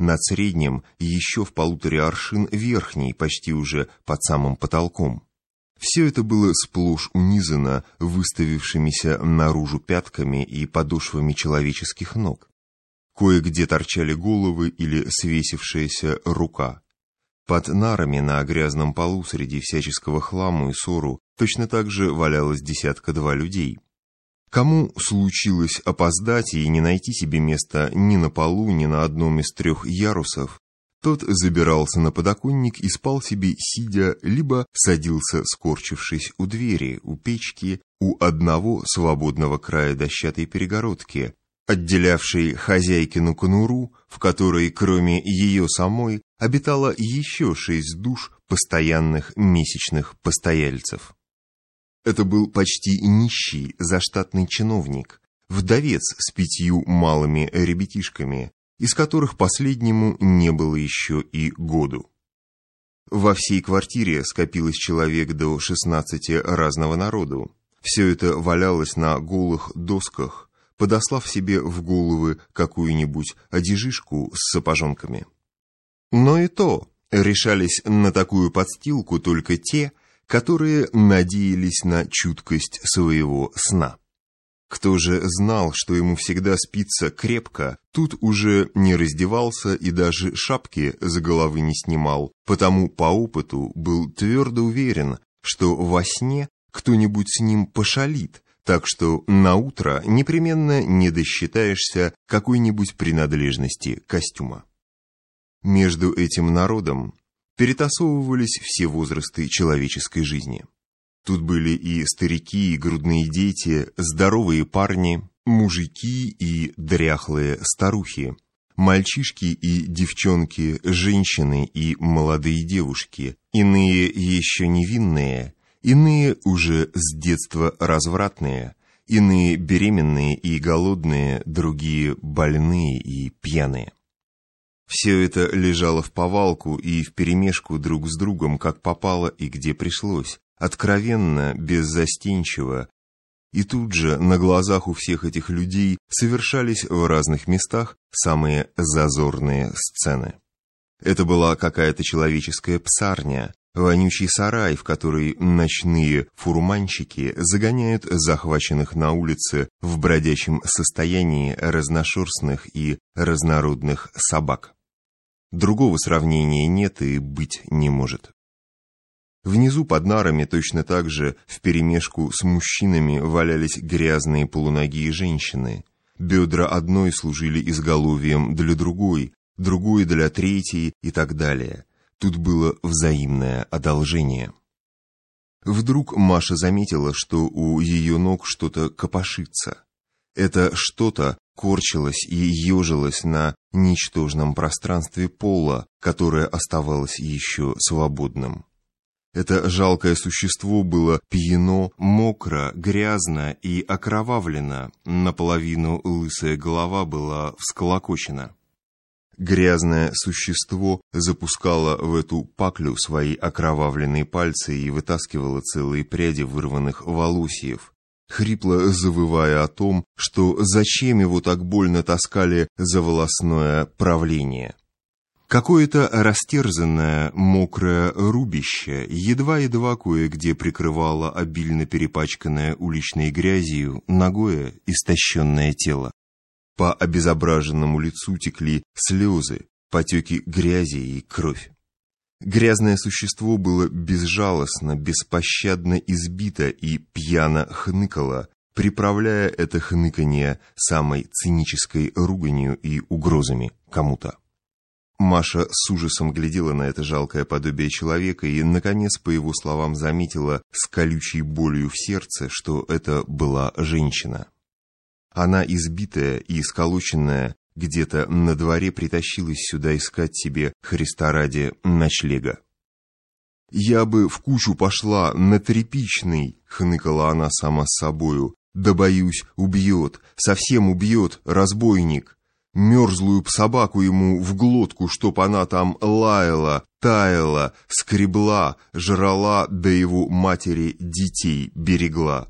над средним еще в полуторе аршин верхний, почти уже под самым потолком. Все это было сплошь унизано выставившимися наружу пятками и подошвами человеческих ног. Кое-где торчали головы или свесившаяся рука. Под нарами на грязном полу среди всяческого хламу и ссору точно так же валялось десятка-два людей. Кому случилось опоздать и не найти себе места ни на полу, ни на одном из трех ярусов, тот забирался на подоконник и спал себе сидя, либо садился, скорчившись у двери, у печки, у одного свободного края дощатой перегородки, отделявшей хозяйкину конуру, в которой, кроме ее самой, обитало еще шесть душ постоянных месячных постояльцев. Это был почти нищий заштатный чиновник, вдовец с пятью малыми ребятишками, из которых последнему не было еще и году. Во всей квартире скопилось человек до 16 разного народу. Все это валялось на голых досках, подослав себе в головы какую-нибудь одежишку с сапожонками. Но и то решались на такую подстилку только те, которые надеялись на чуткость своего сна. Кто же знал, что ему всегда спится крепко, тут уже не раздевался и даже шапки за головы не снимал, потому по опыту был твердо уверен, что во сне кто-нибудь с ним пошалит, так что на утро непременно не досчитаешься какой-нибудь принадлежности костюма. Между этим народом перетасовывались все возрасты человеческой жизни. Тут были и старики, и грудные дети, здоровые парни, мужики и дряхлые старухи, мальчишки и девчонки, женщины и молодые девушки, иные еще невинные, иные уже с детства развратные, иные беременные и голодные, другие больные и пьяные. Все это лежало в повалку и вперемешку друг с другом, как попало и где пришлось, откровенно, беззастенчиво. И тут же на глазах у всех этих людей совершались в разных местах самые зазорные сцены. Это была какая-то человеческая псарня, вонючий сарай, в который ночные фурманщики загоняют захваченных на улице в бродячем состоянии разношерстных и разнородных собак. Другого сравнения нет и быть не может. Внизу под нарами точно так же вперемешку с мужчинами валялись грязные полуногие женщины. Бедра одной служили изголовьем для другой, другой для третьей и так далее. Тут было взаимное одолжение. Вдруг Маша заметила, что у ее ног что-то копошится. Это что-то корчилось и ежилось на ничтожном пространстве пола, которое оставалось еще свободным. Это жалкое существо было пьяно, мокро, грязно и окровавлено, наполовину лысая голова была всколокочена. Грязное существо запускало в эту паклю свои окровавленные пальцы и вытаскивало целые пряди вырванных волосьев, хрипло завывая о том, что зачем его так больно таскали за волосное правление. Какое-то растерзанное, мокрое рубище едва-едва кое-где прикрывало обильно перепачканное уличной грязью ногое истощенное тело. По обезображенному лицу текли слезы, потеки грязи и кровь. Грязное существо было безжалостно, беспощадно избито и пьяно хныкало, приправляя это хныканье самой цинической руганью и угрозами кому-то. Маша с ужасом глядела на это жалкое подобие человека и, наконец, по его словам, заметила с колючей болью в сердце, что это была женщина. Она, избитая и исколоченная, где-то на дворе притащилась сюда искать себе Христа ради ночлега. «Я бы в кучу пошла на тряпичный», — хныкала она сама с собою. «Да боюсь, убьет, совсем убьет, разбойник. Мерзлую собаку ему в глотку, чтоб она там лаяла, таяла, скребла, жрала, да его матери детей берегла.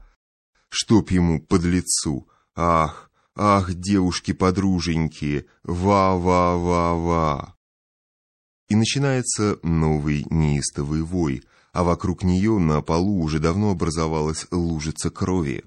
Чтоб ему под лицу, ах, Ах, девушки-подруженьки, ва-ва-ва-ва. И начинается новый неистовый вой, а вокруг нее на полу уже давно образовалась лужица крови.